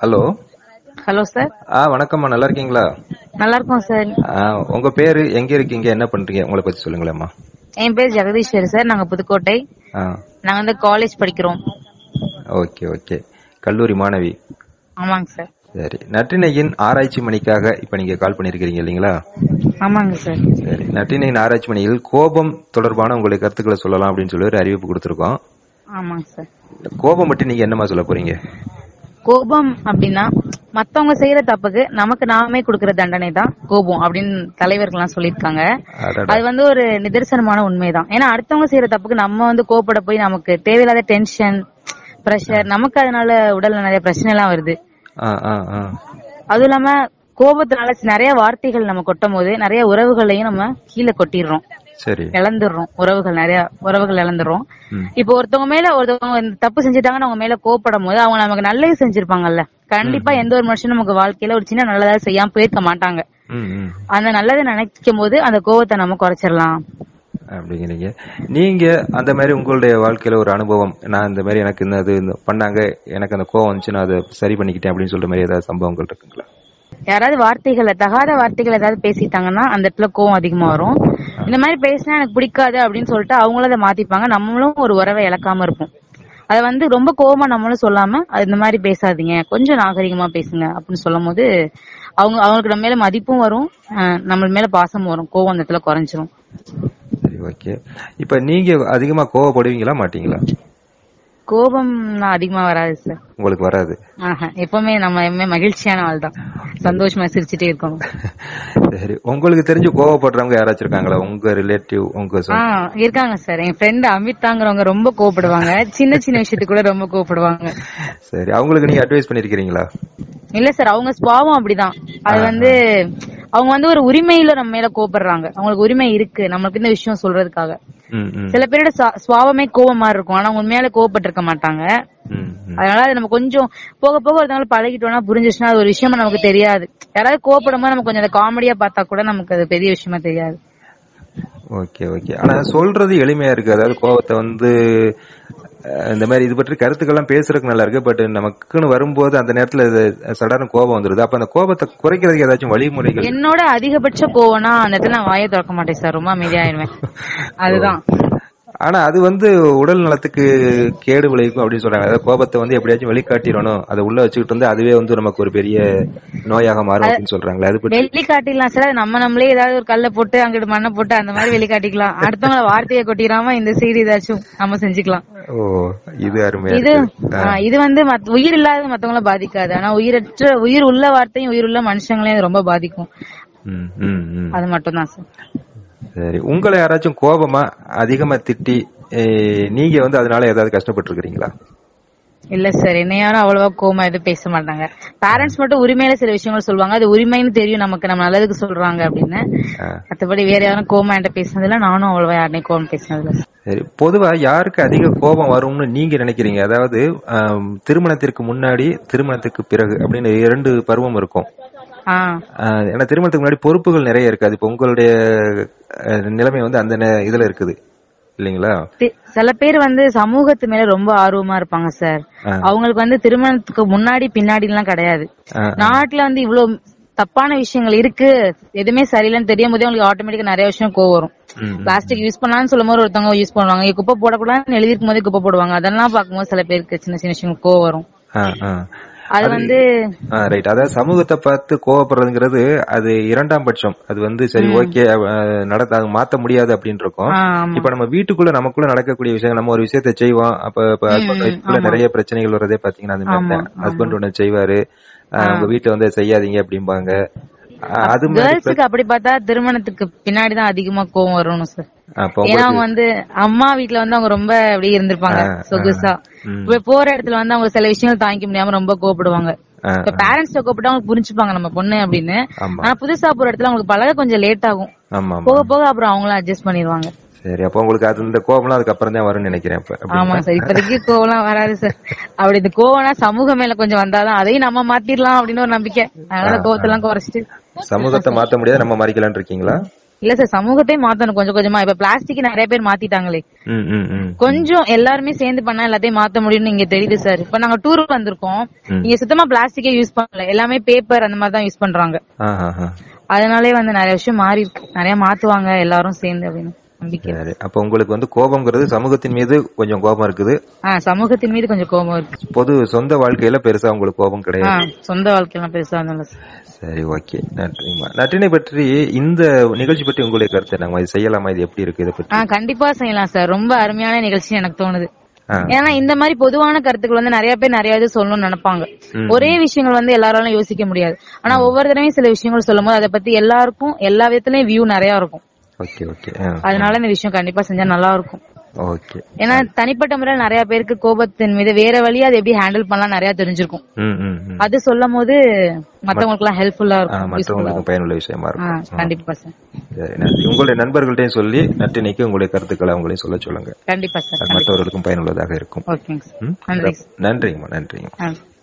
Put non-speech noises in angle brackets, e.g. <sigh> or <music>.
Hello. Hello sir. ஆ வணக்கம்மா. நல்லா இருக்கீங்களா? நல்லா இருக்கோம் சார். உங்க பேரு எங்க இருக்கீங்க? என்ன பண்றீங்க? உங்களை பத்தி சொல்லுங்களேம்மா. என் பேர் ஜெகதீஸ்வரி சார். நாங்க புதுக்கோட்டை. நாங்க வந்து காலேஜ் படிக்கிறோம். Okay okay. கல்லூரி மாணவி. ஆமாங்க சார். சரி. நற்றினையின் ஆராய்ச்சி மணிக்காக இப்ப நீங்க கால் பண்ணிருக்கீங்க இல்லீங்களா? ஆமாங்க சார். சரி. நற்றினையின் ஆராய்ச்சி மணியில் கோபம் தொடர்பான உங்களுடைய கருத்துக்களை சொல்லலாம் அப்படின்னு சொல்லி ஒரு அறிவிப்பு கொடுத்திருக்கோம். ஆமாங்க சார். கோபம் பற்றி நீங்க என்னமா சொல்ல போறீங்க? கோபம் அப்படின்னா மத்தவங்க செய்யற தப்புக்கு நமக்கு நாமே கொடுக்கிற தண்டனை தான் கோபம் அப்படின்னு தலைவர்கள்லாம் சொல்லியிருக்காங்க. அடடா. அது வந்து ஒரு நிதர்சனமான உண்மைதான். ஏன்னா அடுத்தவங்க செய்யற தப்புக்கு நம்ம வந்து கோபப்பட போய் நமக்கு தேவையில்லாத டென்ஷன் பிரஷர் நமக்கு அதனால உடல்ல நிறைய பிரச்சனை எல்லாம் வருது அதுவும் இல்லாம கோபத்தினால நிறைய வார்த்தைகள் நம்ம கொட்டும் போது நிறைய உறவுகளையும் நம்ம கீழே கொட்டிடுறோம். இழந்துடுறோம். உறவுகள் நிறைய உறவுகள் இழந்துடுறோம். இப்போ ஒருத்தவங்க மேல ஒருத்தவங்க தப்பு செஞ்சுட்டாங்கன்னு அவங்க மேல கோவப்படும் போது அவங்க நமக்கு நல்லது செஞ்சிருப்பாங்கல்ல. கண்டிப்பா எந்த ஒரு மனுஷனும் நமக்கு வாழ்க்கையில ஒரு சின்ன நல்லதா செய்யாம போயிருக்க மாட்டாங்க. அந்த நல்லதை நினைக்கும் போது அந்த கோவத்தை நம்ம குறைச்சிடலாம். அப்படிங்கிறீங்க. நீங்க அந்த மாதிரி உங்களுடைய வாழ்க்கையில ஒரு அனுபவம் நான் இந்த மாதிரி எனக்கு இந்த இந்த பண்ணாங்க எனக்கு அந்த கோவம் வந்துச்சு நான் அதை சரி பண்ணிக்கிட்டேன் அப்படின்னு சொல்ற மாதிரி ஏதாவது சம்பவங்கள் இருக்குங்களா? யாராவது வார்த்தைகளை தகாத வார்த்தைகள் ஏதாவது பேசிட்டாங்கன்னா அந்த இடத்துல கோவம் அதிகமா வரும். இந்த மாதிரி பேசினா எனக்கு பிடிக்காது அப்படின்னு சொல்லிட்டு அவங்களும் அதை மாத்திப்பாங்க. நம்மளும் ஒரு உறவை இழக்காம இருப்போம். அதை வந்து ரொம்ப கோவமா நம்மளும் சொல்லாம அது இந்த மாதிரி பேசாதீங்க. கொஞ்சம் நாகரிகமா பேசுங்க அப்படின்னு சொல்லும் போது அவங்க அவங்களுக்கு நம்ம மேல மதிப்பும் வரும். நம்ம மேல பாசமும் வரும். கோவம் அந்த இடத்துல குறைஞ்சிரும். சரி ஓகே இப்ப நீங்க அதிகமா கோவப்படுவீங்களா மாட்டீங்களா? கோபம் அதிகமா வராது சார் உங்களுக்கு வராது. ஆஹா எப்பவுமே நம்ம எப்பவுமே மகிழ்ச்சியான ஆள் தான். சந்தோஷமா சிரிச்சுட்டே இருக்கணும். <laughs> சரி உங்களுக்கு தெரிஞ்சு கோவப்படுறவங்க யாராச்சும் இருக்காங்களா? உங்க ரிலேட்டிவ் உங்க இருக்காங்க சார் என் ஃப்ரெண்ட் அமிதாங்கிறவங்க ரொம்ப கோவப்படுவாங்க. சின்ன சின்ன விஷயத்துக்கு கூட ரொம்ப கோவப்படுவாங்க. சரி அவங்களுக்கு நீங்க அட்வைஸ் பண்ணிருக்கீங்களா இல்ல சார் அவங்க சுபாவம் அப்படிதான். அது வந்து அவங்க வந்து ஒரு உரிமையில நம்ம மேல கோபப்படுறாங்க. அவங்களுக்கு உரிமை இருக்கு. நம்மளுக்கு இந்த விஷயம் சொல்றதுக்காக. சில பேரோட சா- சுபாவமே கோவமா இருக்கும். ஆனா அவங்க உண்மையால கோவப்பட்டிருக்க மாட்டாங்க. ம் ம். அதனால அது நம்ம கொஞ்சம் போக போக ஒருத்தவங்க பழகிட்டோம்னா புரிஞ்சிச்சுன்னா அது ஒரு விஷயமா நமக்கு தெரியாது. யாராவது கோவப்படும் போது நமக்கு கொஞ்சம் அதை காமெடியா பார்த்தா கூட நமக்கு அது பெரிய விஷயமா தெரியாது. Okay okay. ஆனா சொல்றது எளிமையா இருக்கு. அதாவது கோவத்தை வந்து இந்த மாதிரி இது பற்றி கருத்துக்கள்லாம் பேசுறதுக்கு நல்லா இருக்கு. பட் நமக்குன்னு வரும்போது அந்த நேரத்துல சடன கோபம் வந்துருது. அப்ப அந்த கோபத்தை குறைக்கிறதுக்கு ஏதாச்சும் வழிமுறைகள் என்னோட அதிகபட்ச கோவம்னா அந்த இடத்துல நான் வாயை திறக்க மாட்டேன் சார் ரொம்ப அமைதியாயிருவேன் <laughs> அதுதான். ஆனா அது வந்து உடல் நலத்துக்கு கேடு விளைவிக்கும் அப்படின்னு சொல்றாங்க. அதாவது கோபத்தை வந்து எப்படியாச்சும் வெளிக்காட்டிடணும். அதை உள்ள வச்சுக்கிட்டு வந்து அதுவே வந்து நமக்கு ஒரு பெரிய நோயாக மாறும் அப்படின்னு சொல்றாங்களே. அது பற்றி வெளி காட்டிக்கலாம் சார் நம்ம நம்மளே ஏதாவது ஒரு கல்ல போட்டு அங்கிட்டு மண்ணை போட்டு அந்த மாதிரி வெளி காட்டிக்கலாம் அடுத்தவங்கள வார்த்தையை கொட்டிடாம இந்த சைடு ஏதாச்சும் நம்ம செஞ்சுக்கலாம். ஓ இது அருமையா இது இது வந்து உயிர் இல்லாத மத்தவங்கள பாதிக்காது. ஆனா உயிரற்ற உயிர் உள்ள வார்த்தையும் உயிர் உள்ள மனுஷங்களையும் ரொம்ப பாதிக்கும். அது மட்டும் தான் சார். சரி உங்களை யாராச்சும் கோபமா அதிகமா திட்டி நீங்க வந்து அதனால ஏதாவது கஷ்டப்பட்டு இருக்கிறீங்களா இல்ல சார் என்ன யாரும் அவ்வளவா கோமா எதுவும் பேச மாட்டாங்க. பேரண்ட்ஸ் மட்டும் உரிமையில சில விஷயங்கள் சொல்லுவாங்க. அது உரிமைன்னு தெரியும் நமக்கு நம்ம நல்லதுக்கு சொல்றாங்க அப்படின்னு. மத்தபடி வேற யாரும் கோமா என்கிட்ட பேசினதுல நானும் அவ்வளவா யாருனையும் கோவம் பேசினதுல சரி. பொதுவா யாருக்கு அதிக கோபம் வரும்னு நீங்க நினைக்கிறீங்க? அதாவது திருமணத்திற்கு முன்னாடி திருமணத்துக்கு பிறகு அப்படின்னு இரண்டு பருவம் இருக்கும். ஏன்னா திருமணத்துக்கு முன்னாடி பொறுப்புகள் நிறைய இருக்காது. இப்ப உங்களுடைய நிலைமை வந்து அந்த இதுல இருக்குது. இல்லைங்களா? சில பேர் வந்து சமூகத்து மேல ரொம்ப ஆர்வமா இருப்பாங்க சார். அவங்களுக்கு வந்து திருமணத்துக்கு முன்னாடி பின்னாடி எல்லாம் கிடையாது நாட்டுல வந்து இவ்வளவு தப்பான விஷயங்கள் இருக்கு எதுவுமே சரியில்லைன்னு தெரியும் போதே உங்களுக்கு ஆட்டோமேட்டிக்கா நிறைய விஷயம் கோவம் வரும். பிளாஸ்டிக் யூஸ் பண்ணலாம்னு சொல்லும் போது ஒருத்தவங்க யூஸ் பண்ணுவாங்க. குப்பை போடக்கூடாதுன்னு எழுதிருக்கும் போதே குப்பை போடுவாங்க. அதெல்லாம் பார்க்கும்போது சில பேருக்கு சின்ன சின்ன விஷயங்கள் கோவம் வரும். அது வந்து ரைட் அதாவது சமூகத்தை பார்த்து கோவப்படுறதுங்கிறது அது இரண்டாம் பட்சம். அது வந்து சரி ஓகே நடத்த மாத்த முடியாது அப்படின்னு இருக்கும். இப்ப நம்ம வீட்டுக்குள்ள நமக்குள்ள நடக்கக்கூடிய விஷயங்கள் நம்ம ஒரு விஷயத்த செய்வோம். அப்ப நிறைய பிரச்சனைகள் வர்றதே பாத்தீங்கன்னா ஹஸ்பண்ட் ஒண்ணு செய்வாரு. உங்க வீட்டுல வந்து செய்யாதீங்க அப்படிம்பாங்க. அது கேர்ள்ஸுக்கு அப்படி பார்த்தா திருமணத்துக்கு பின்னாடிதான் அதிகமா கோவம் வரணும் சார் ஏன்னா அவங்க வந்து அம்மா வீட்ல வந்து அவங்க ரொம்ப அப்படி இருந்திருப்பாங்க சொகுசா. இப்ப போற இடத்துல வந்து அவங்க சில விஷயங்கள் தாங்கிக்க முடியாம ரொம்ப கோவப்படுவாங்க. ஆ, இப்ப பேரண்ட்ஸ் கோவப்பட்டு அவங்க புரிஞ்சுப்பாங்க நம்ம பொண்ணு அப்படின்னு. ஆனா புதுசா போற இடத்துல அவங்களுக்கு பழக கொஞ்சம் லேட் ஆகும். போக போக அப்புறம் அவங்களும் அட்ஜஸ்ட் பண்ணிடுவாங்க. சரி அப்ப உங்களுக்கு அது இந்த கோபம்லாம் அதுக்கப்புறம் தான் வரும்னு நினைக்கிறேன் ஆமா சார் இப்போதைக்கு கோவம்லாம் வராது சார் அப்படி இந்த கோவம்னா சமூகம் மேல கொஞ்சம் வந்தாதான் அதையும் நம்ம மாத்திரலாம் அப்படின்னு ஒரு நம்பிக்கை. அதனால கோவத்தெல்லாம் குறைச்சிட்டு சமூகத்தை மாத்த முடியாது நம்ம மாறிக்கலாம்னு இருக்கீங்களா? இல்ல சார் சமூகத்தை மாத்தணும் கொஞ்சம் கொஞ்சமா. இப்ப பிளாஸ்டிக் நிறைய பேர் மாத்திட்டாங்களே. கொஞ்சம் எல்லாருமே சேர்ந்து பண்ணா எல்லாத்தையும் மாத்த முடியும்னு இங்க தெரியுது சார். இப்ப நாங்க டூர் வந்திருக்கோம். ம். இங்க சுத்தமா பிளாஸ்டிக்கே யூஸ் பண்ணல. எல்லாமே பேப்பர் அந்த மாதிரி தான் யூஸ் பண்றாங்க. அதனாலே வந்து நிறைய விஷயம் மாறி இருக்கு நிறைய மாத்துவாங்க எல்லாரும் சேர்ந்து அப்படின்னு. சரி. அப்ப உங்களுக்கு வந்து கோபம்ங்கிறது சமூகத்தின் மீது கொஞ்சம் கோபம் இருக்குது. சமூகத்தின் மீது கொஞ்சம் கோபம் இருக்கு. பொது சொந்த வாழ்க்கையில பெருசா உங்களுக்கு கோபம் கிடையாது. சொந்த வாழ்க்கையெல்லாம் பெருசா சார். ஓகே. நன்றிம்மா நற்றினை பற்றி இந்த நிகழ்ச்சி பற்றி உங்களுடைய கருத்து என்னங்கம்மா இது செய்யலாமா? இது எப்படி இருக்கு? இதை பற்றி. கண்டிப்பா செய்யலாம் சார். ரொம்ப அருமையான நிகழ்ச்சி எனக்கு தோணுது. ஏன்னா இந்த மாதிரி பொதுவான கருத்துக்கள் வந்து நிறைய பேர் நிறைய இது சொல்லணும்னு நினைப்பாங்க. ஒரே விஷயங்கள் வந்து எல்லாராலும் யோசிக்க முடியாது. ஆனா ஒவ்வொரு தடவையும் சில விஷயங்கள் சொல்லும் போது அதை பத்தி எல்லாருக்கும் எல்லா விதத்துலயும் வியூ நிறைய இருக்கும். ஓகே ஓகே அதனால இந்த விஷயம் கண்டிப்பா செஞ்சா நல்லா இருக்கும் ஓகே ஏன்னா தனிப்பட்ட முறையில் நிறைய பேருக்கு கோபத்தின் மீது வேற வழியா அதை எப்படி ஹேண்டில் பண்ணலாம் நிறைய தெரிஞ்சிருக்கும். அது சொல்லும் போது மத்தவங்களுக்கு எல்லாம் ஹெல்ப்ஃபுல்லா இருக்கும். மற்றவங்களுக்கு பயனுள்ள விஷயமா இருக்கும். கண்டிப்பா சார் உங்களுடைய நண்பர்கள்ட்டையும் சொல்லி நற்றினைக்கு உங்களுடைய கருத்துக்களை அவங்களையும் சொல்ல சொல்லுங்க. கண்டிப்பா சார் மற்றவர்களுக்கும் பயனுள்ளதாக இருக்கும். நன்றிங்கம்மா நன்றிங்கம்மா.